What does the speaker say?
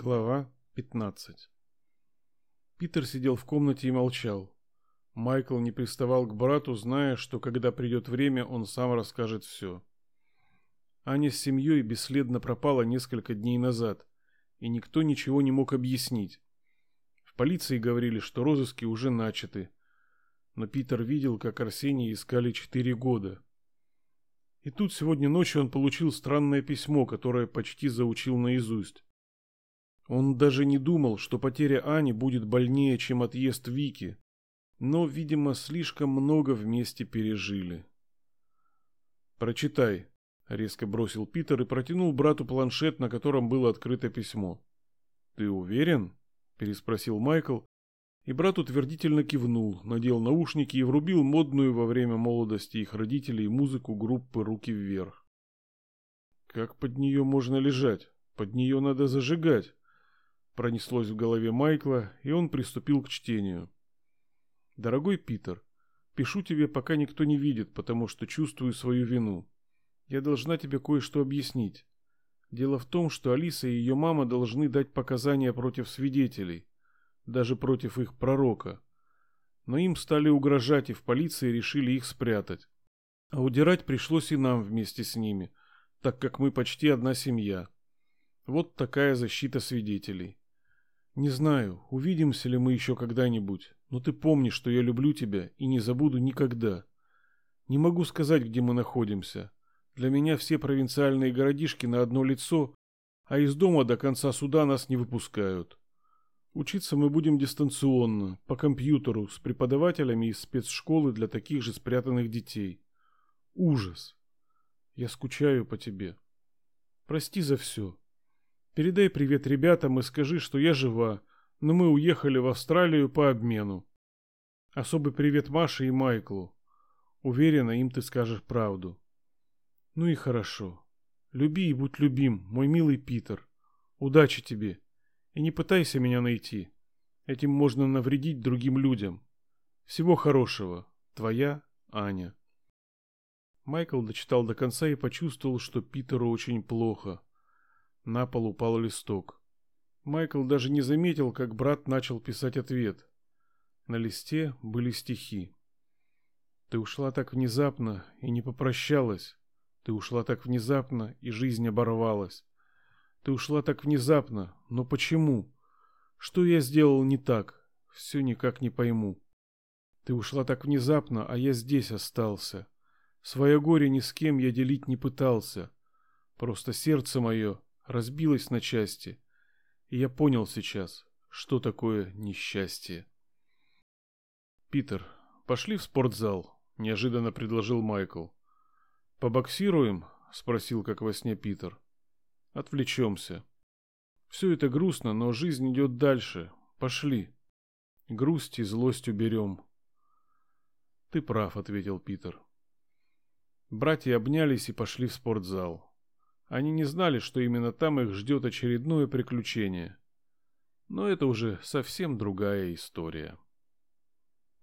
Глава 15 Питер сидел в комнате и молчал. Майкл не приставал к брату, зная, что когда придет время, он сам расскажет все. Аня с семьей бесследно пропала несколько дней назад, и никто ничего не мог объяснить. В полиции говорили, что розыски уже начаты, но Питер видел, как Арсения искали четыре года. И тут сегодня ночью он получил странное письмо, которое почти заучил наизусть. Он даже не думал, что потеря Ани будет больнее, чем отъезд Вики, но, видимо, слишком много вместе пережили. «Прочитай», — резко бросил Питер и протянул брату планшет, на котором было открыто письмо. «Ты уверен?» — переспросил Майкл, и брат утвердительно кивнул, надел наушники и врубил модную во время молодости их родителей музыку группы «Руки вверх». «Как под нее можно лежать? Под нее надо зажигать», Пронеслось в голове Майкла, и он приступил к чтению. «Дорогой Питер, пишу тебе, пока никто не видит, потому что чувствую свою вину. Я должна тебе кое-что объяснить. Дело в том, что Алиса и ее мама должны дать показания против свидетелей, даже против их пророка. Но им стали угрожать, и в полиции решили их спрятать. А удирать пришлось и нам вместе с ними, так как мы почти одна семья. Вот такая защита свидетелей. Не знаю, увидимся ли мы еще когда-нибудь, но ты помни, что я люблю тебя и не забуду никогда. Не могу сказать, где мы находимся. Для меня все провинциальные городишки на одно лицо, а из дома до конца суда нас не выпускают. Учиться мы будем дистанционно, по компьютеру, с преподавателями из спецшколы для таких же спрятанных детей. Ужас. Я скучаю по тебе. Прости за все. Передай привет ребятам и скажи, что я жива, но мы уехали в Австралию по обмену. Особый привет Маше и Майклу. Уверена, им ты скажешь правду. Ну и хорошо. Люби и будь любим, мой милый Питер. Удачи тебе. И не пытайся меня найти. Этим можно навредить другим людям. Всего хорошего. Твоя Аня. Майкл дочитал до конца и почувствовал, что Питеру очень плохо. На пол упал листок. Майкл даже не заметил, как брат начал писать ответ. На листе были стихи. Ты ушла так внезапно и не попрощалась. Ты ушла так внезапно, и жизнь оборвалась. Ты ушла так внезапно, но почему? Что я сделал не так? Все никак не пойму. Ты ушла так внезапно, а я здесь остался. Свое горе ни с кем я делить не пытался. Просто сердце мое разбилась на части, и я понял сейчас, что такое несчастье. «Питер, пошли в спортзал», — неожиданно предложил Майкл. «Побоксируем?» — спросил, как во сне Питер. «Отвлечемся. Все это грустно, но жизнь идет дальше. Пошли. Грусть и злость уберем». «Ты прав», — ответил Питер. Братья обнялись и пошли в спортзал. Они не знали, что именно там их ждет очередное приключение. Но это уже совсем другая история.